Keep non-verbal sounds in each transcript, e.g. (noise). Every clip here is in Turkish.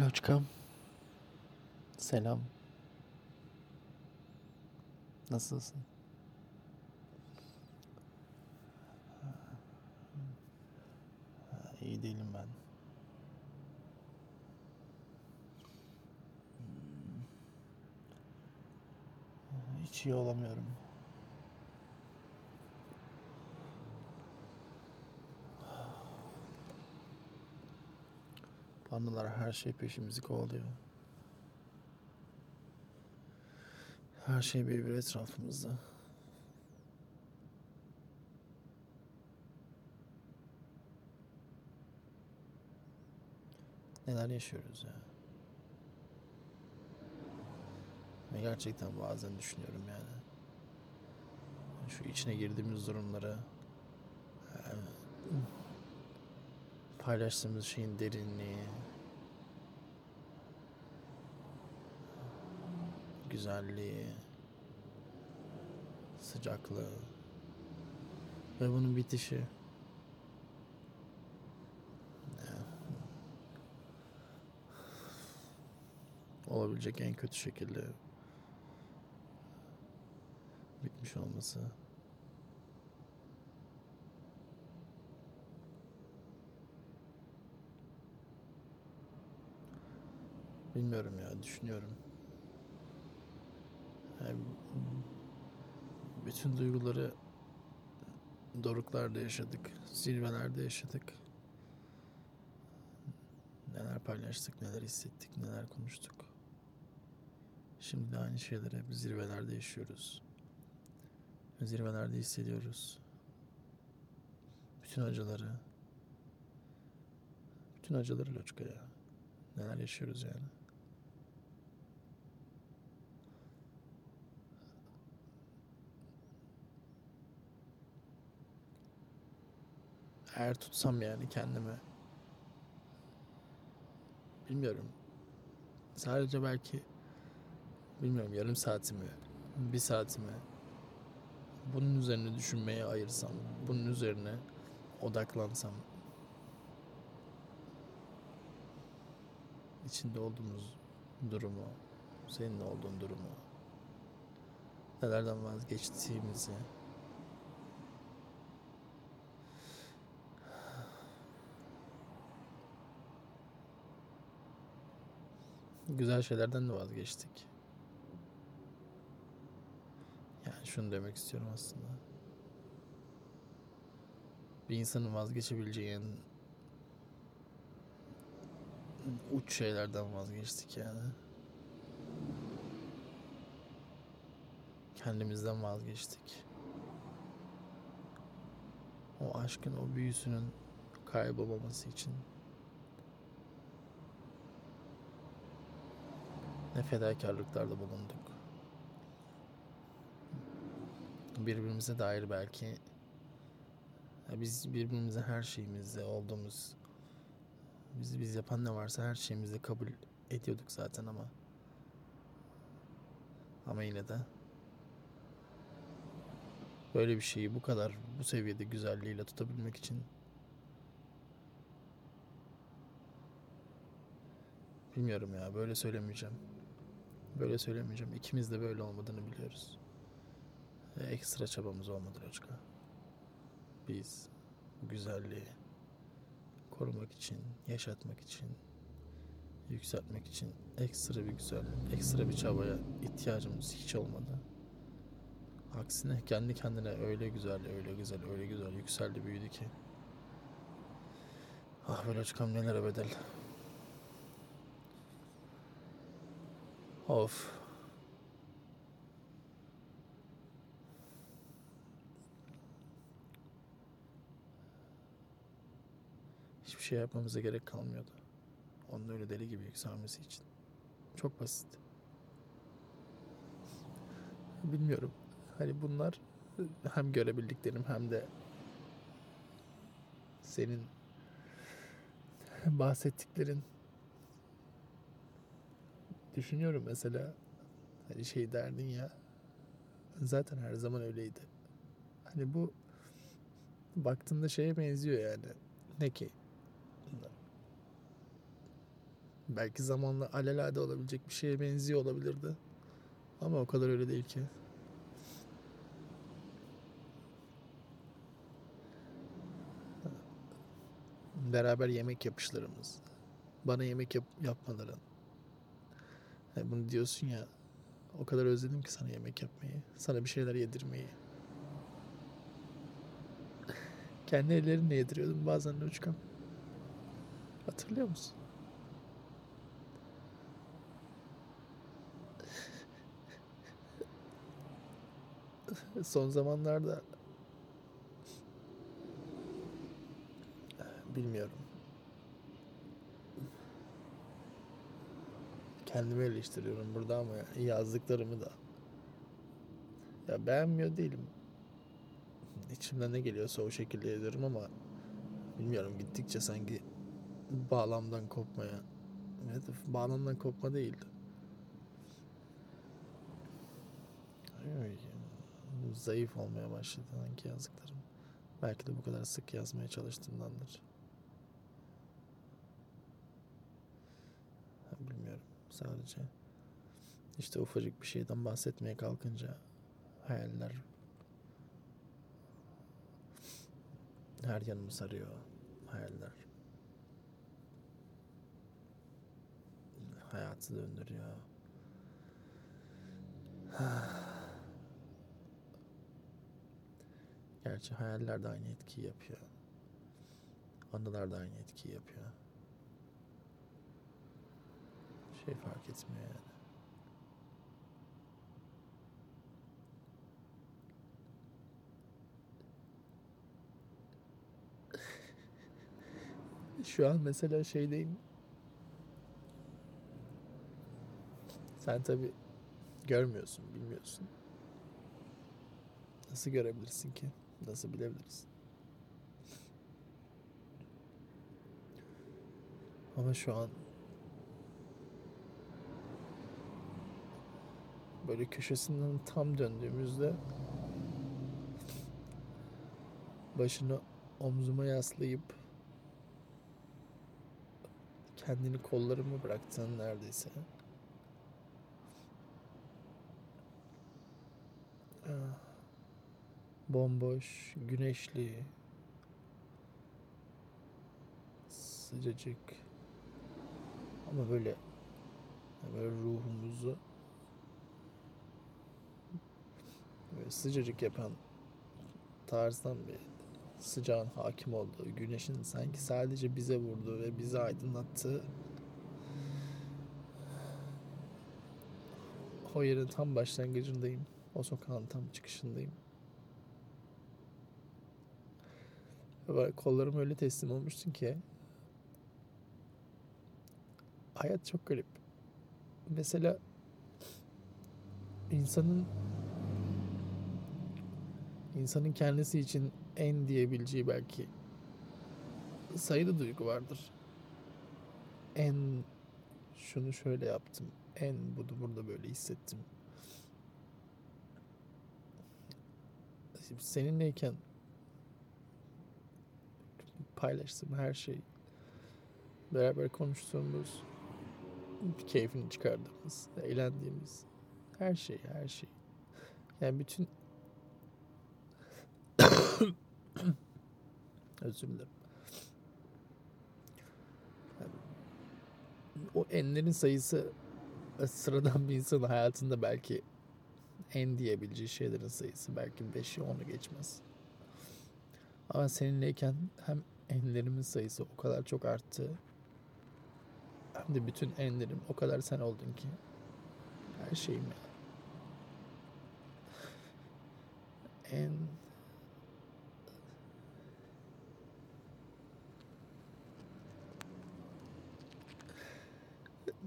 Loçkam. Selam. Nasılsın? İyi değilim ben. Hiç iyi olamıyorum. Anılar her şey peşimizi kovalıyor. Her şey bir bir etrafımızda. Neler yaşıyoruz ya. Ve gerçekten bazen düşünüyorum yani. Şu içine girdiğimiz durumlara yani paylaştığımız şeyin derinliği, güzelliği, sıcaklığı ve bunun bitişi. Olabilecek en kötü şekilde bitmiş olması. Bilmiyorum ya, düşünüyorum. Yani bütün duyguları doruklarda yaşadık, zirvelerde yaşadık. Neler paylaştık, neler hissettik, neler konuştuk. Şimdi de aynı şeyleri hep zirvelerde yaşıyoruz. Zirvelerde hissediyoruz. Bütün acıları. Bütün acıları Loçka ya. Neler yaşıyoruz yani. Eğer tutsam yani kendimi bilmiyorum. Sadece belki bilmiyorum yarım saatimi, bir saatimi bunun üzerine düşünmeye ayırsam, bunun üzerine odaklansam içinde olduğumuz durumu, senin olduğun durumu, nelerden vazgeçtiğimizi güzel şeylerden de vazgeçtik. Yani şunu demek istiyorum aslında. Bir insanın vazgeçebileceği en uç şeylerden vazgeçtik yani. Kendimizden vazgeçtik. O aşkın o büyüsünün kaybolmaması için ne fedakarlıklarda bulunduk. Birbirimize dair belki biz birbirimize her şeyimizde olduğumuz bizi biz yapan ne varsa her şeyimizi kabul ediyorduk zaten ama ama yine de böyle bir şeyi bu kadar bu seviyede güzelliğiyle tutabilmek için bilmiyorum ya böyle söylemeyeceğim. Böyle söylemeyeceğim. İkimiz de böyle olmadığını biliyoruz. Ekstra çabamız olmadı Roçka. Biz bu güzelliği korumak için, yaşatmak için, yükseltmek için ekstra bir güzel, ekstra bir çabaya ihtiyacımız hiç olmadı. Aksine kendi kendine öyle güzel, öyle güzel, öyle güzel yükseldi, büyüdü ki. Ah çıkan nelere bedel. Of. Hiçbir şey yapmamıza gerek kalmıyordu. Onun öyle deli gibi yükselmesi için. Çok basit. Bilmiyorum. Hani bunlar hem görebildiklerim hem de senin bahsettiklerin düşünüyorum mesela hani şey derdin ya zaten her zaman öyleydi. Hani bu baktığında şeye benziyor yani. Ne ki? Belki zamanla alelade olabilecek bir şeye benziyor olabilirdi. Ama o kadar öyle değil ki. Beraber yemek yapışlarımız. Bana yemek yap yapmaların. Ha, bunu diyorsun ya. O kadar özledim ki sana yemek yapmayı. Sana bir şeyler yedirmeyi. Kendi ellerinle yediriyordum bazen de uçkam. Hatırlıyor musun? (laughs) Son zamanlarda bilmiyorum. Kendimi eleştiriyorum burada ama yazdıklarımı da. Ya beğenmiyor değilim. İçimden ne geliyorsa o şekilde yazıyorum ama bilmiyorum gittikçe sanki bağlamdan kopmaya evet, bağlamdan kopma değil. Ay, Zayıf olmaya başladı sanki yazdıklarım. Belki de bu kadar sık yazmaya çalıştığımdandır. Ha, Bilmiyorum sadece. İşte ufacık bir şeyden bahsetmeye kalkınca hayaller her yanımı sarıyor. Hayaller. Hayatı döndürüyor. (sighs) Gerçi hayaller de aynı etkiyi yapıyor. Anılar da aynı etkiyi yapıyor. Şey fark etmiyor yani. (laughs) Şu an mesela şeydeyim. Sen tabi görmüyorsun, bilmiyorsun. Nasıl görebilirsin ki? Nasıl bilebilirsin? Ama şu an böyle köşesinden tam döndüğümüzde başını omzuma yaslayıp kendini kollarıma bıraktın neredeyse. Ah, Bomboş, güneşli, sıcacık ama böyle böyle ruhumuzu sıcacık yapan tarzdan bir sıcağın hakim olduğu, güneşin sanki sadece bize vurduğu ve bizi aydınlattığı o yerin tam başlangıcındayım. O sokağın tam çıkışındayım. Ve kollarım öyle teslim olmuşsun ki hayat çok garip. Mesela insanın insanın kendisi için en diyebileceği belki sayılı duygu vardır. En şunu şöyle yaptım. En bunu burada böyle hissettim. Şimdi seninleyken paylaştığım her şey beraber konuştuğumuz keyfini çıkardığımız, eğlendiğimiz her şey, her şey. Yani bütün (clears throat) özür dilerim. O enlerin sayısı sıradan bir insanın hayatında belki en diyebileceği şeylerin sayısı belki 5'i 10'u geçmez. Ama seninleyken hem enlerimin sayısı o kadar çok arttı. Hem de bütün enlerim o kadar sen oldun ki. Her şeyim ya. En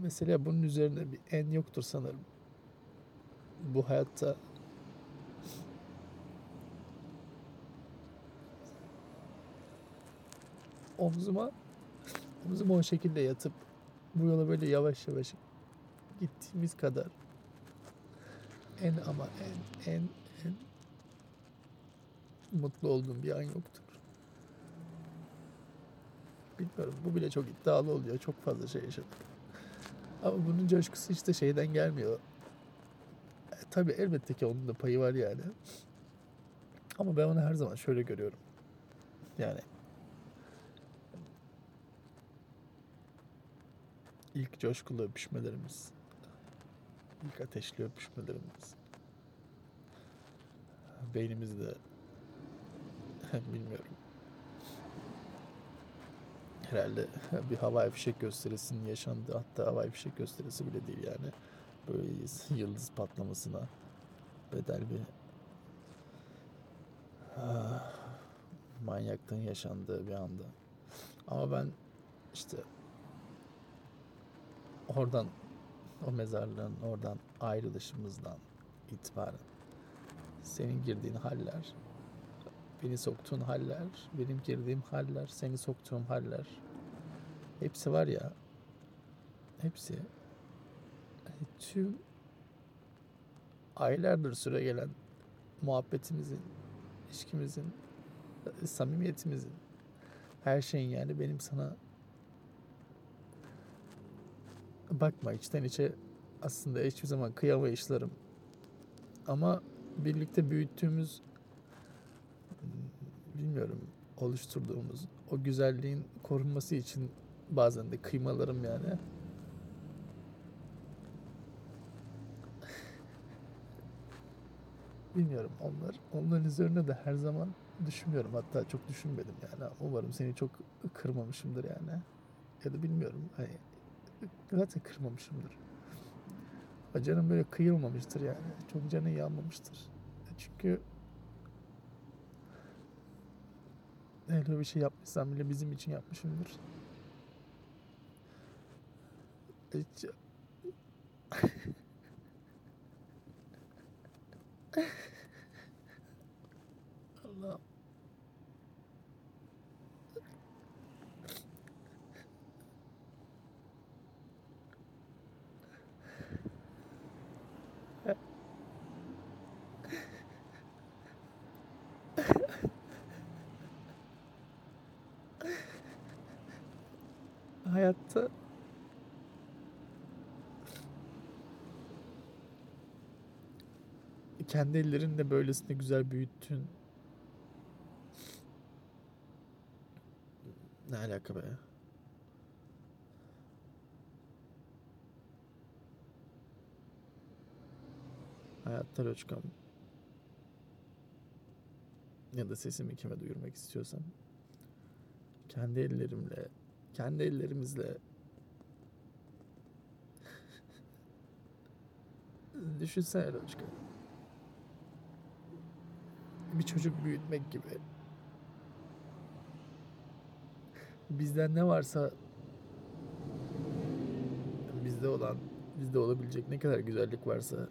Mesela bunun üzerine bir en yoktur sanırım. Bu hayatta omzuma omzuma o şekilde yatıp bu yola böyle yavaş yavaş gittiğimiz kadar en ama en en en mutlu olduğum bir an yoktur. Bilmiyorum bu bile çok iddialı oluyor. Çok fazla şey yaşadık. Ama bunun coşkusu işte şeyden gelmiyor. E, tabii elbette ki onun da payı var yani. Ama ben onu her zaman şöyle görüyorum. Yani ilk coşkulu öpüşmelerimiz, ilk ateşli öpüşmelerimiz, beynimizde (laughs) bilmiyorum. Herhalde bir havai fişek gösterisinin yaşandığı hatta havai fişek gösterisi bile değil yani. Böyle yıldız patlamasına bedel bir ah, manyaklığın yaşandığı bir anda. Ama ben işte oradan o mezarlığın oradan ayrılışımızdan itibaren senin girdiğin haller, beni soktuğun haller, benim girdiğim haller, seni soktuğum haller. Hepsi var ya hepsi. Tüm aylardır süre gelen muhabbetimizin, ilişkimizin, samimiyetimizin her şeyin yani benim sana bakma içten içe aslında hiçbir zaman kıyamayışlarım. Ama birlikte büyüttüğümüz bilmiyorum oluşturduğumuz o güzelliğin korunması için bazen de kıymalarım yani. Bilmiyorum onlar onların üzerine de her zaman düşünmüyorum. Hatta çok düşünmedim yani. Umarım seni çok kırmamışımdır yani. Ya da bilmiyorum. Hani zaten kırmamışımdır. Canım böyle kıyılmamıştır yani. Çok canı yanmamıştır. Çünkü öyle bir şey yapmışsam bile bizim için yapmışımdır. Hiç... (laughs) Allah'ım. Hayatta kendi ellerinle böylesine güzel büyüttün. Ne alaka be? Hayatta Loçkam. Ya da sesimi kime duyurmak istiyorsam. Kendi ellerimle, kendi ellerimizle (laughs) Düşünsene Loçka. Bir çocuk büyütmek gibi. Bizden ne varsa bizde olan, bizde olabilecek ne kadar güzellik varsa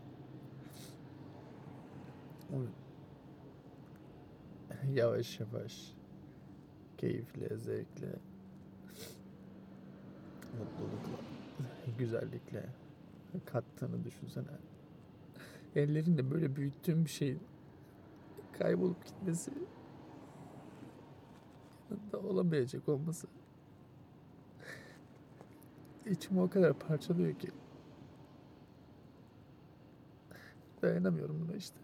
yavaş yavaş keyifle, zevkle mutlulukla, güzellikle kattığını düşünsene. Ellerinle böyle büyüttüğün bir şey kaybolup gitmesi. Yanında olamayacak olması. İçimi o kadar parçalıyor ki. Dayanamıyorum buna işte.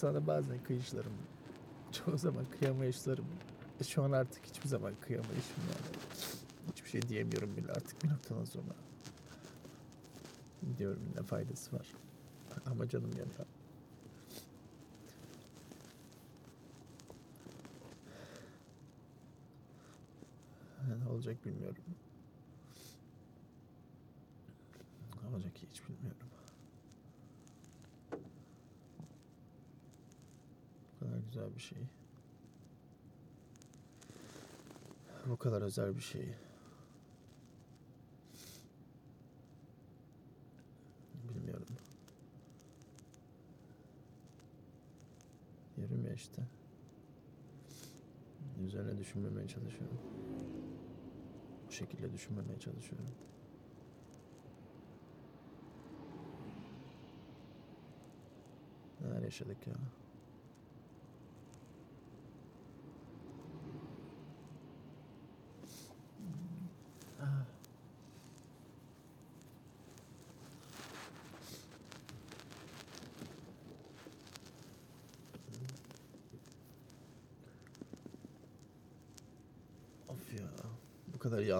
Sana bazen kıyışlarım, (laughs) çoğu zaman kıyamayışlarım. E şu an artık hiçbir zaman kıyamayışım yani. Hiçbir şey diyemiyorum bile artık bir noktadan sonra. Diyorum ne faydası var. Ama canım yanıyor. Ne olacak bilmiyorum. Ne olacak hiç bilmiyorum. güzel bir şey. Bu kadar özel bir şey. Bilmiyorum. Yarım ya işte. Üzerine düşünmemeye çalışıyorum. Bu şekilde düşünmemeye çalışıyorum. Neler yaşadık ya.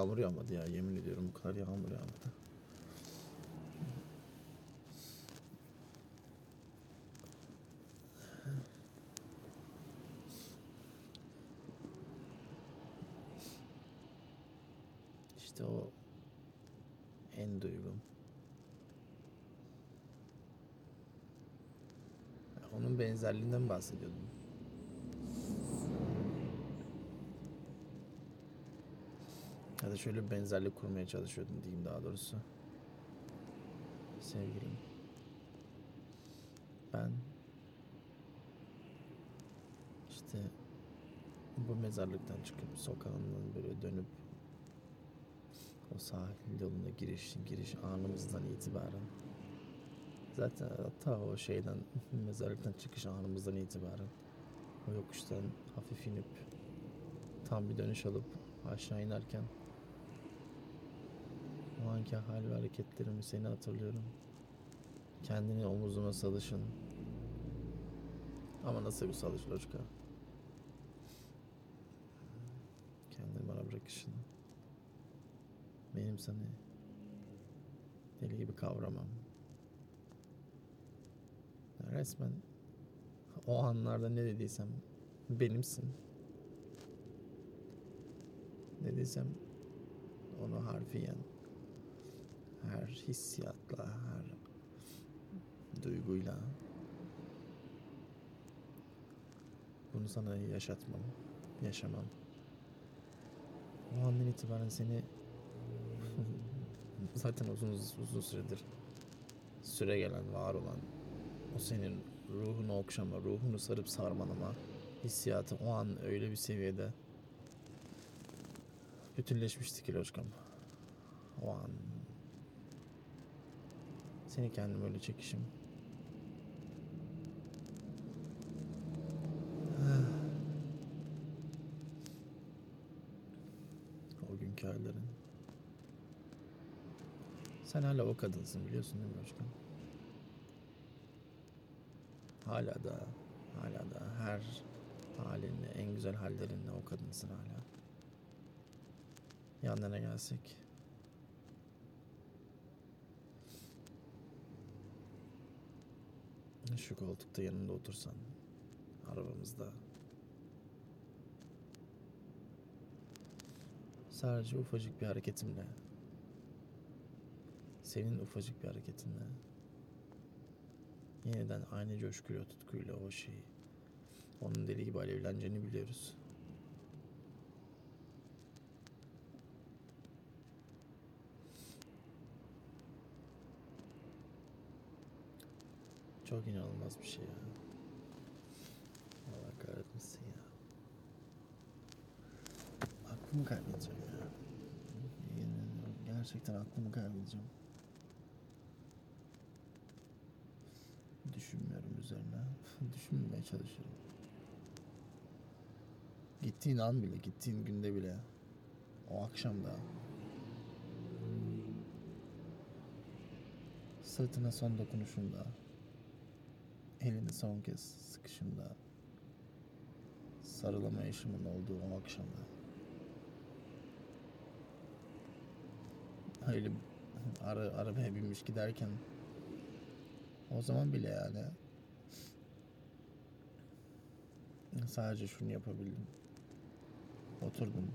Yağmur yağmadı ya. Yemin ediyorum bu kadar yağmur yağmadı. İşte en duygum. Onun benzerliğinden bahsediyordum. Ya da şöyle bir benzerlik kurmaya çalışıyordum diyeyim daha doğrusu. Sevgilim. Ben işte bu mezarlıktan çıkıp sokağından böyle dönüp o sahil yoluna giriş giriş anımızdan itibaren zaten hatta o şeyden (laughs) mezarlıktan çıkış anımızdan itibaren o yokuştan hafif inip tam bir dönüş alıp aşağı inerken o anki hal ve hareketlerimi seni hatırlıyorum. Kendini omuzuma salışın. Ama nasıl bir salış Loşka? Kendini bana bırakışın. Benim seni deli gibi kavramam. Resmen o anlarda ne dediysem benimsin. Ne dediysem onu harfiyen her hissiyatla, her duyguyla bunu sana yaşatmam, yaşamam. O andan itibaren seni (laughs) zaten uzun uzun süredir süre gelen, var olan o senin ruhunu okşama, ruhunu sarıp sarmalama hissiyatı o an öyle bir seviyede bütünleşmişti ki Loşkam. O an seni kendim öyle çekişim. (sighs) O günkü hallerin. Sen hala o kadınsın biliyorsun değil mi Özkan? Hala da, hala da her halinle, en güzel hallerinle o kadınsın hala. Yanlarına gelsek. Şu koltukta yanında otursan. Arabamızda. Sadece ufacık bir hareketimle. Senin ufacık bir hareketinle. Yeniden aynı coşkuyla, tutkuyla o şeyi. Onun deli gibi alevleneceğini biliyoruz. Çok inanılmaz bir şey ya. Allah kahretmesin ya. Aklımı kaybedeceğim ya. Gerçekten aklımı kaybedeceğim. Düşünmüyorum üzerine. (laughs) Düşünmemeye çalışıyorum. Gittiğin an bile, gittiğin günde bile. O akşam da. Sırtına son dokunuşunda. Elini son kez sıkışımda. Sarılamayışımın olduğu o akşamda. Öyle ara, arabaya binmiş giderken o zaman bile yani sadece şunu yapabildim. Oturdum.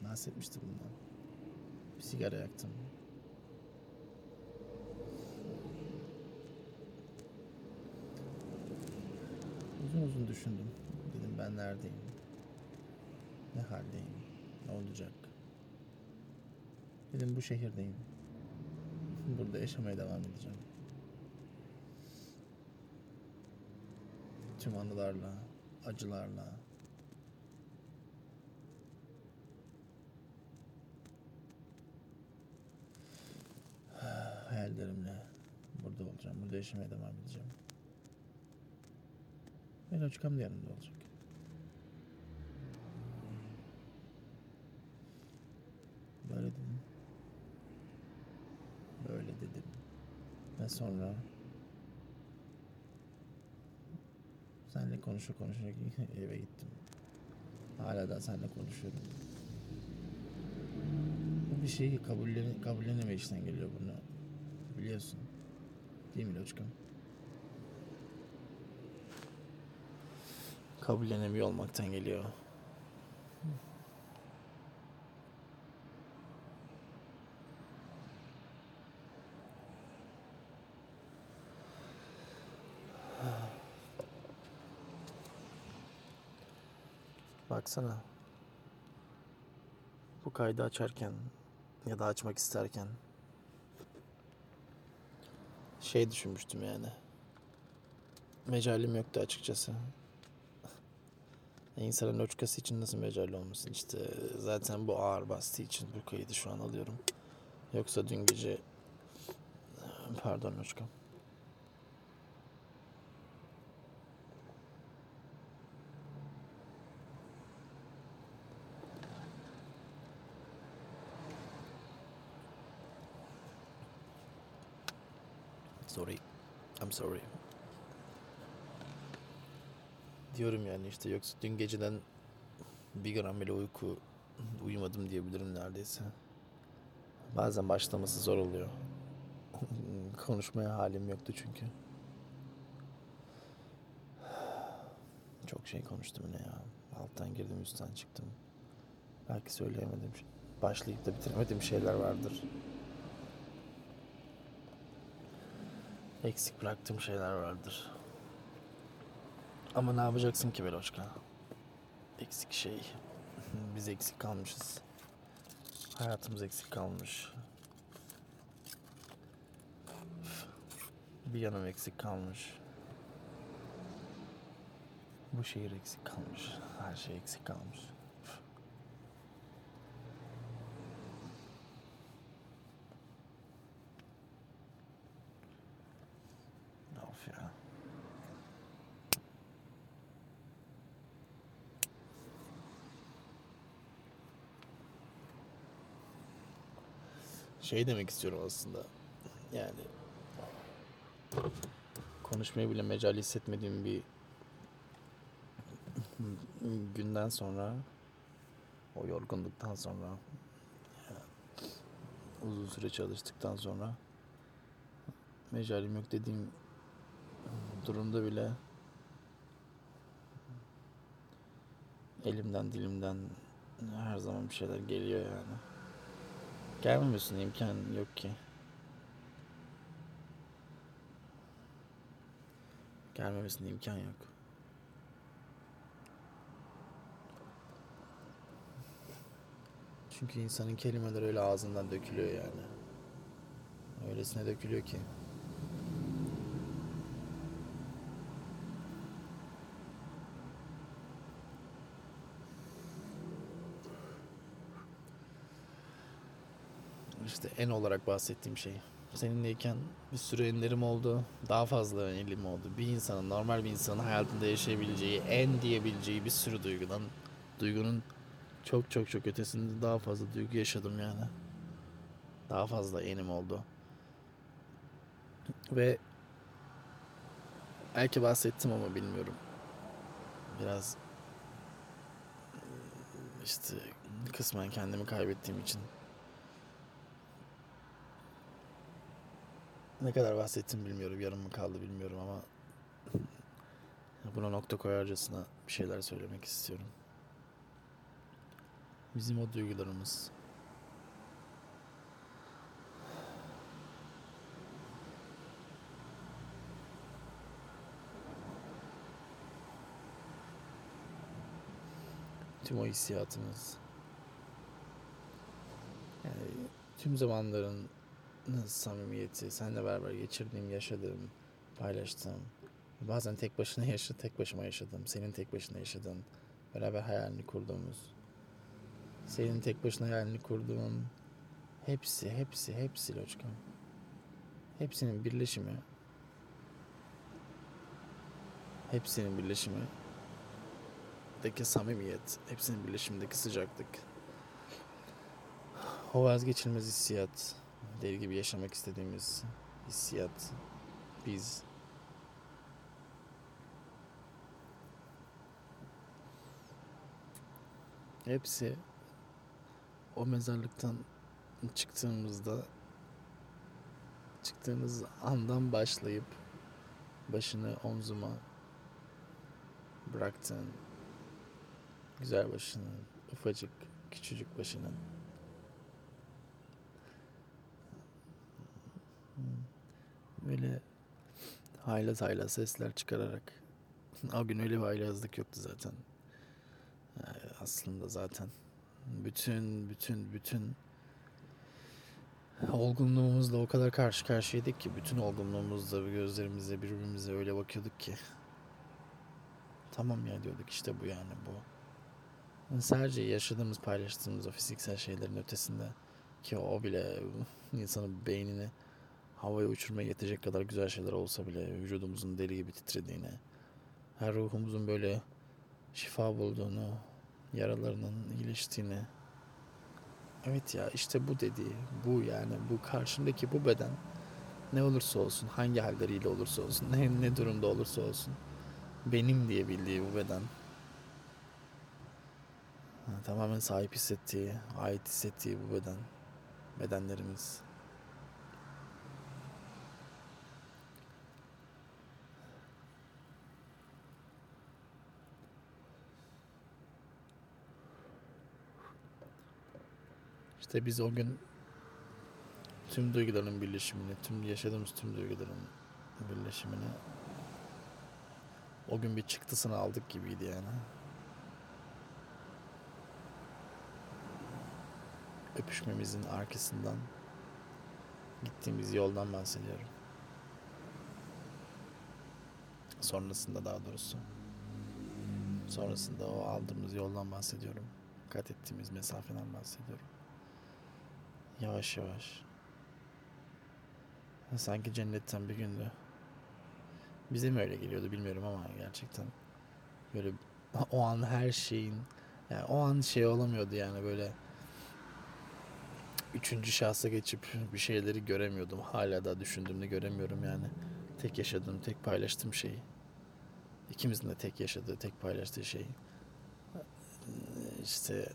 Bahsetmiştim bundan. Bir sigara yaktım. Uzun uzun düşündüm. Dedim ben neredeyim? Ne haldeyim? Ne olacak? Dedim bu şehirdeyim. (laughs) Burada yaşamaya devam edeceğim. Tüm anılarla, acılarla. (sighs) Hayallerimle burada olacağım. Burada yaşamaya devam edeceğim. El Hocam da yanında olacak. Böyle dedim. Böyle dedim. Ve sonra Seninle konuşa konuşa (laughs) eve gittim. Hala da seninle konuşuyorum. Bu bir şeyi kabullen kabullenemeyişten geliyor bunu. Biliyorsun. Değil mi Loçkam? Kabullenemiyor olmaktan geliyor. Baksana. Bu kaydı açarken ya da açmak isterken şey düşünmüştüm yani. Mecalim yoktu açıkçası. İnsanın loçkası için nasıl mecali olmasın işte zaten bu ağır bastığı için bu kaydı şu an alıyorum. Yoksa dün gece pardon loçkam. Sorry. I'm sorry. Diyorum yani işte yoksa dün geceden bir gram bile uyku uyumadım diyebilirim neredeyse. Bazen başlaması zor oluyor. (laughs) Konuşmaya halim yoktu çünkü. Çok şey konuştum yine ya. Alttan girdim üstten çıktım. Belki söyleyemedim. Başlayıp da bitiremediğim şeyler vardır. Eksik bıraktığım şeyler vardır. Ama ne yapacaksın ki Beloşka? Eksik şey. (laughs) Biz eksik kalmışız. Hayatımız eksik kalmış. Bir yanım eksik kalmış. Bu şehir eksik kalmış. Her şey eksik kalmış. Of ya. Şey demek istiyorum aslında. Yani konuşmaya bile mecal hissetmediğim bir günden sonra o yorgunluktan sonra uzun süre çalıştıktan sonra mecalim yok dediğim durumda bile elimden dilimden her zaman bir şeyler geliyor yani. Gelmemesine imkan yok ki. Gelmemesine imkan yok. Çünkü insanın kelimeleri öyle ağzından dökülüyor yani. Öylesine dökülüyor ki. İşte en olarak bahsettiğim şey. Seninleyken bir sürü enlerim oldu. Daha fazla elim oldu. Bir insanın, normal bir insanın hayatında yaşayabileceği, en diyebileceği bir sürü duygudan, duygunun çok çok çok ötesinde daha fazla duygu yaşadım yani. Daha fazla enim oldu. Ve belki bahsettim ama bilmiyorum. Biraz işte kısmen kendimi kaybettiğim için Ne kadar bahsettim bilmiyorum. Yarım mı kaldı bilmiyorum ama buna nokta koyarcasına bir şeyler söylemek istiyorum. Bizim o duygularımız tüm o hissiyatımız yani tüm zamanların samimiyeti, seninle beraber geçirdiğim, yaşadığım, paylaştığım, bazen tek başına yaşa, tek başıma yaşadım, senin tek başına yaşadığın, beraber hayalini kurduğumuz, senin tek başına hayalini kurduğun, hepsi, hepsi, hepsi Loçkam. Hepsinin birleşimi hepsinin birleşimi deki samimiyet, hepsinin birleşimindeki sıcaklık. O vazgeçilmez hissiyat, deli gibi yaşamak istediğimiz hissiyat. Biz hepsi o mezarlıktan çıktığımızda çıktığımız andan başlayıp başını omzuma bıraktığın güzel başının ufacık küçücük başının böyle haylaz haylaz sesler çıkararak. (laughs) O gün öyle bir haylazlık yoktu zaten. Yani aslında zaten bütün bütün bütün olgunluğumuzla o kadar karşı karşıyaydık ki bütün olgunluğumuzla gözlerimize birbirimize öyle bakıyorduk ki. Tamam ya diyorduk işte bu yani bu. Sadece yaşadığımız paylaştığımız o fiziksel şeylerin ötesinde ki o bile (laughs) insanın beynini havaya uçurmaya yetecek kadar güzel şeyler olsa bile vücudumuzun deli gibi titrediğini, her ruhumuzun böyle şifa bulduğunu, yaralarının iyileştiğini. Evet ya işte bu dediği, bu yani bu karşındaki bu beden ne olursa olsun, hangi halleriyle olursa olsun, ne, ne durumda olursa olsun benim diye bildiği bu beden tamamen sahip hissettiği, ait hissettiği bu beden, bedenlerimiz. İşte biz o gün tüm duyguların birleşimini, tüm yaşadığımız tüm duyguların birleşimini o gün bir çıktısını aldık gibiydi yani. Öpüşmemizin arkasından gittiğimiz yoldan bahsediyorum. Sonrasında daha doğrusu. Sonrasında o aldığımız yoldan bahsediyorum. Kat ettiğimiz mesafeden bahsediyorum. Yavaş yavaş. Sanki cennetten bir gündü. Bize mi öyle geliyordu bilmiyorum ama gerçekten böyle (laughs) o an her şeyin yani o an şey olamıyordu yani böyle üçüncü şahsa geçip bir şeyleri göremiyordum. Hala da düşündüğümde göremiyorum yani. Tek yaşadığım, tek paylaştığım şey. İkimizin de tek yaşadığı, tek paylaştığı şey. İşte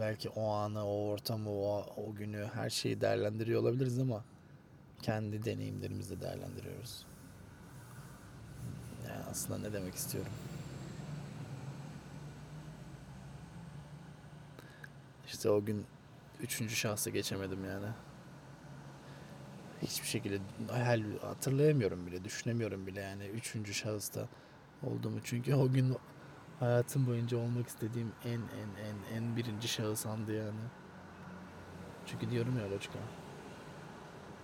belki o anı, o ortamı, o, o günü, her şeyi değerlendiriyor olabiliriz ama kendi deneyimlerimizle değerlendiriyoruz. Yani aslında ne demek istiyorum? İşte o gün üçüncü şahsa geçemedim yani. Hiçbir şekilde hayal hatırlayamıyorum bile, düşünemiyorum bile yani üçüncü şahısta olduğumu. Çünkü o gün hayatım boyunca olmak istediğim en en en en birinci şahıs andı yani. Çünkü diyorum ya Loçka.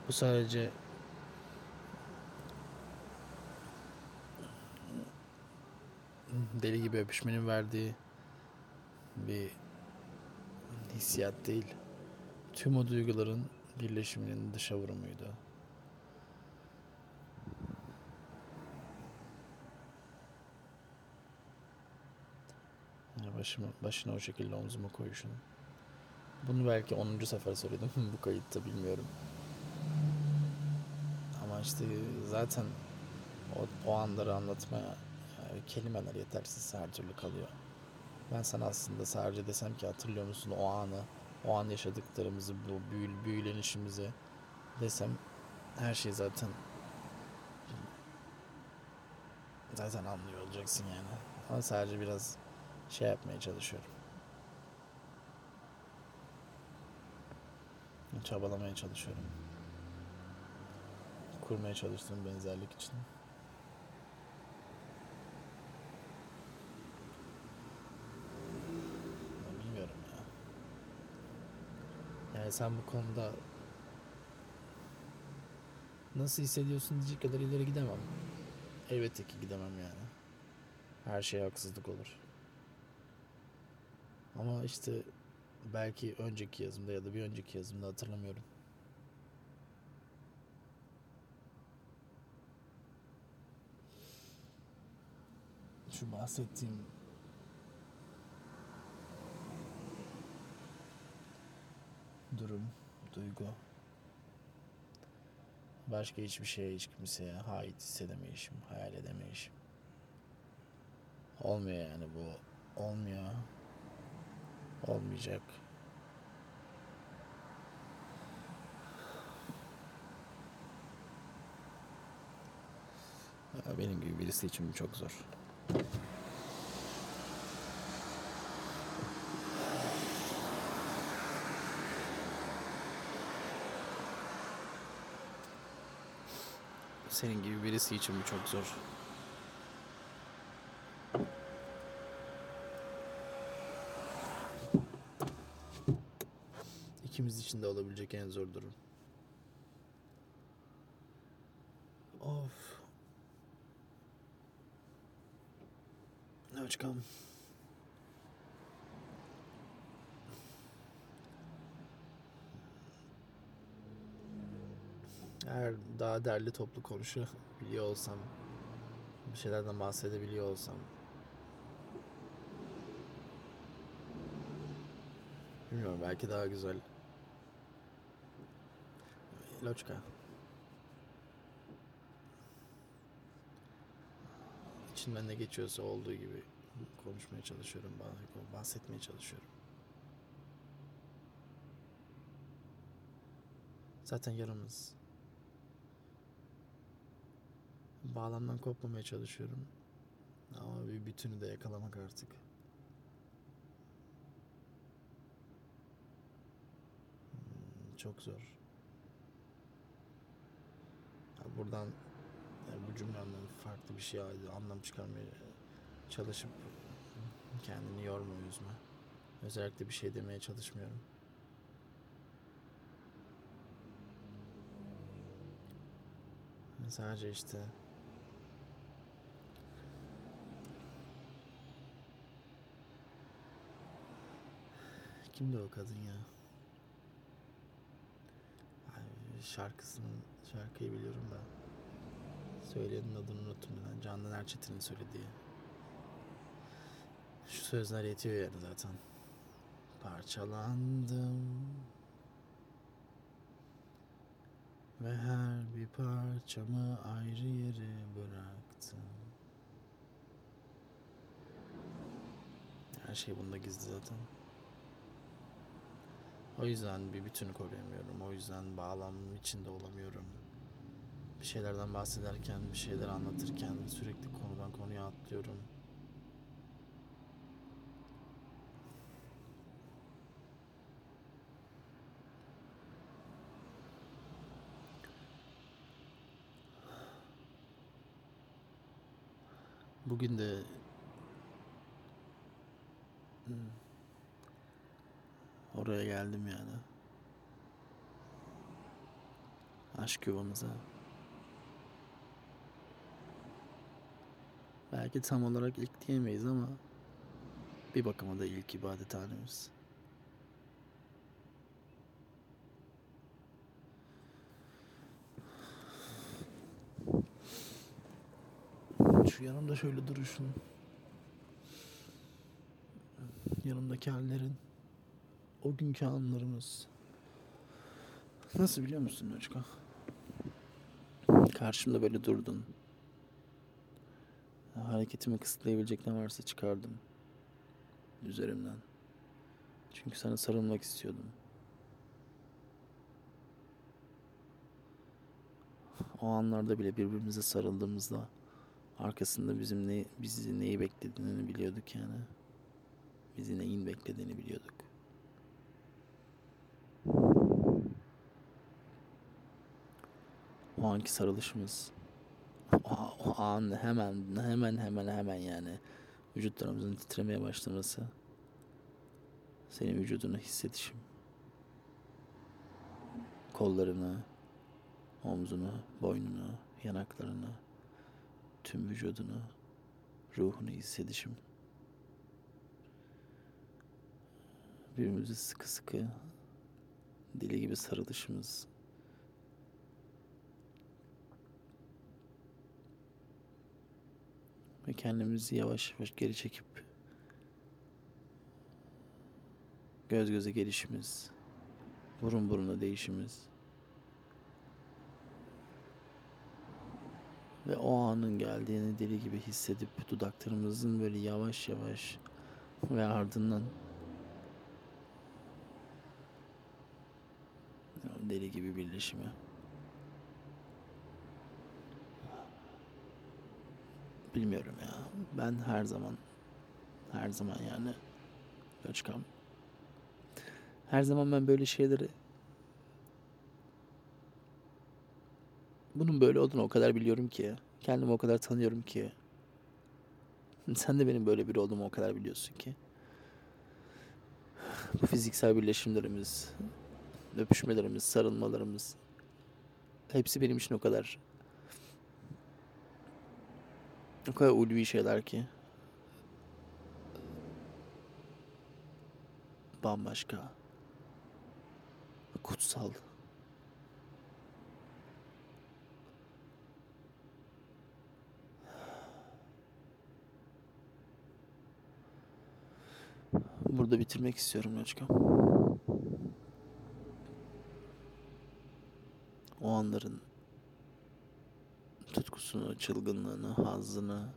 Bu sadece deli gibi öpüşmenin verdiği bir hissiyat değil. Tüm o duyguların birleşiminin dışa vurumuydu. Yani başımı, başına o şekilde omzuma koyuşun. Bunu belki 10. sefer söyledim (laughs) bu kayıtta bilmiyorum. Ama işte zaten o, o anları anlatmaya yani kelimeler yetersiz her türlü kalıyor. Ben sana aslında sadece desem ki hatırlıyor musun o anı, o an yaşadıklarımızı, bu büyül, büyülenişimizi desem her şey zaten zaten anlıyor olacaksın yani. Ama sadece biraz şey yapmaya çalışıyorum. Çabalamaya çalışıyorum. Kurmaya çalıştığım benzerlik için. Bilmiyorum ya. Yani sen bu konuda nasıl hissediyorsun diyecek kadar ileri gidemem. Elbette ki gidemem yani. Her şeye haksızlık olur. Ama işte belki önceki yazımda ya da bir önceki yazımda hatırlamıyorum. şu bahsettiğim durum, duygu başka hiçbir şeye, hiç kimseye ait hissedemeyişim, hayal edemeyişim. Olmuyor yani bu. Olmuyor. Olmayacak. Ya Benim gibi birisi için çok zor. Senin gibi birisi için bu çok zor. İkimiz için de olabilecek en zor durum. Of. Ne çıkalım? Eğer daha derli toplu konuşabiliyor olsam, bir şeylerden bahsedebiliyor olsam, bilmiyorum belki daha güzel. Loçka. İçinden ne geçiyorsa olduğu gibi konuşmaya çalışıyorum, bah- bahsetmeye çalışıyorum. Zaten yarımız. Bağlamdan kopmamaya çalışıyorum. Ama bir bütünü de yakalamak artık. Hmm, Çok zor. Ya buradan ya bu cümlemden farklı bir şey anlam çıkarmaya çalışıp kendini yorma üzme. Özellikle bir şey demeye çalışmıyorum. Sadece işte kimdi o kadın ya? Ay, şarkısının şarkıyı biliyorum da söyleyenin adını unuttum ben. Candan Erçetin'in söylediği. Şu sözler yetiyor yani zaten. Parçalandım ve her bir parçamı ayrı yere bıraktım. Her şey bunda gizli zaten. O yüzden bir bütünü koruyamıyorum. O yüzden bağlam içinde olamıyorum. Bir şeylerden bahsederken, bir şeyler anlatırken sürekli konudan konuya atlıyorum. Bugün de Hmm. Oraya geldim yani. Aşk yuvamıza. Belki tam olarak ilk diyemeyiz ama bir bakıma da ilk ibadethanemiz. Şu yanımda şöyle duruşun. Yanımdaki hallerin. O günkü anlarımız. Nasıl biliyor musun Loçka? Karşımda böyle durdun. Hareketimi kısıtlayabilecek ne varsa çıkardım. Üzerimden. Çünkü sana sarılmak istiyordum. O anlarda bile birbirimize sarıldığımızda arkasında bizim ne bizi neyi beklediğini biliyorduk yani. Bizi neyin beklediğini biliyorduk. O anki sarılışımız. O, an hemen hemen hemen hemen yani vücutlarımızın titremeye başlaması. Senin vücudunu hissedişim kollarını omzunu boynunu yanaklarını tüm vücudunu ruhunu hissedişim birbirimizi sıkı sıkı deli gibi sarılışımız ve kendimizi yavaş yavaş geri çekip göz göze gelişimiz, burun buruna değişimiz ve o anın geldiğini deli gibi hissedip dudaklarımızın böyle yavaş yavaş ve ardından deli gibi birleşimi. Bilmiyorum ya. Ben her zaman her zaman yani Loçkam. Her zaman ben böyle şeyleri bunun böyle olduğunu o kadar biliyorum ki. Kendimi o kadar tanıyorum ki. (laughs) Sen de benim böyle biri olduğumu o kadar biliyorsun ki. Bu fiziksel birleşimlerimiz, öpüşmelerimiz, sarılmalarımız hepsi benim için o kadar o kadar ulvi şeyler ki. Bambaşka. Kutsal. Burada bitirmek istiyorum Loçka. O anların tutkusunu, çılgınlığını, hazzını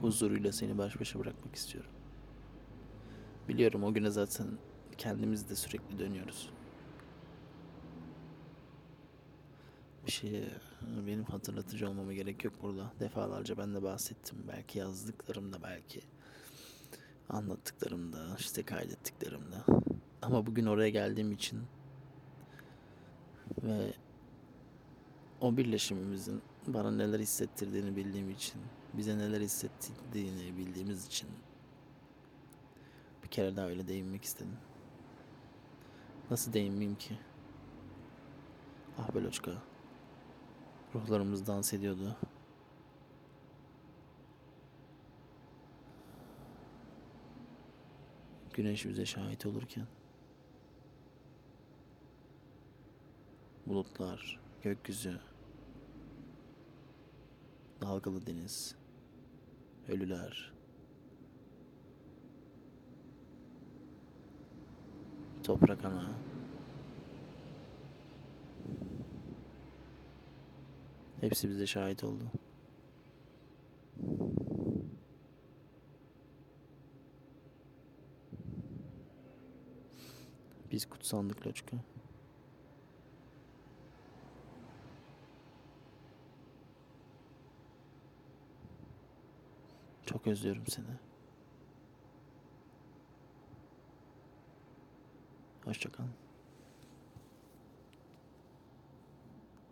huzuruyla seni baş başa bırakmak istiyorum. Biliyorum o güne zaten kendimiz de sürekli dönüyoruz. Bir şeye benim hatırlatıcı olmama gerek yok burada. Defalarca ben de bahsettim. Belki yazdıklarımda, belki anlattıklarımda, işte kaydettiklerimde. Ama bugün oraya geldiğim için ve o birleşimimizin bana neler hissettirdiğini bildiğim için, bize neler hissettirdiğini bildiğimiz için bir kere daha öyle değinmek istedim. Nasıl değinmeyeyim ki? Ah Beloçka. Ruhlarımız dans ediyordu. Güneş bize şahit olurken bulutlar, gökyüzü, dalgalı deniz, ölüler, toprak ana, hepsi bize şahit oldu. Biz kutsandık Loçka. Çok özlüyorum seni. Hoşça kal.